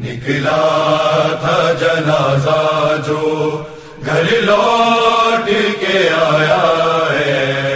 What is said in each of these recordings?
نکلا تھا جنازہ جو گھر لوٹ کے آیا ہے۔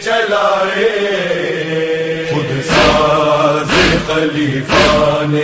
چلائے خود ساز خلیفہ نے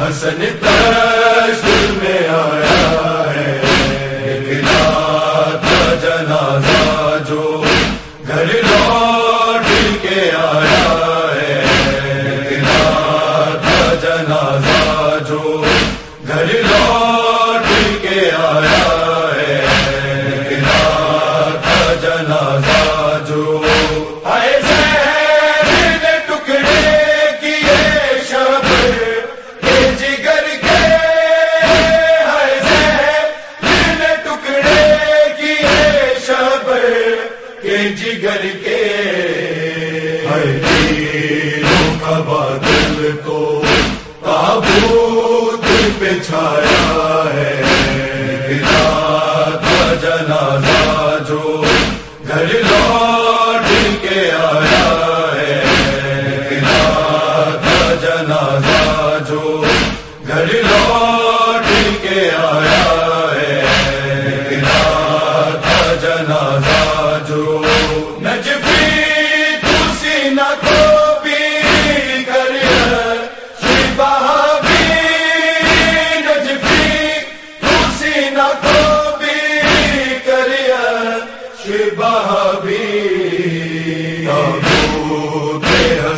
حسن پر میں آئے۔ تو تابوت پہ چھایا ہے؟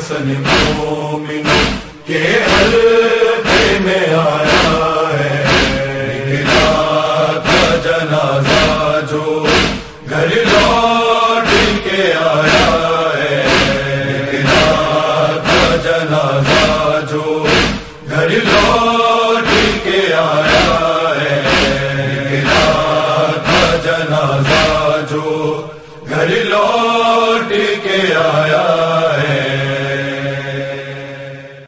حسن مومن کے حلقے میں آیا۔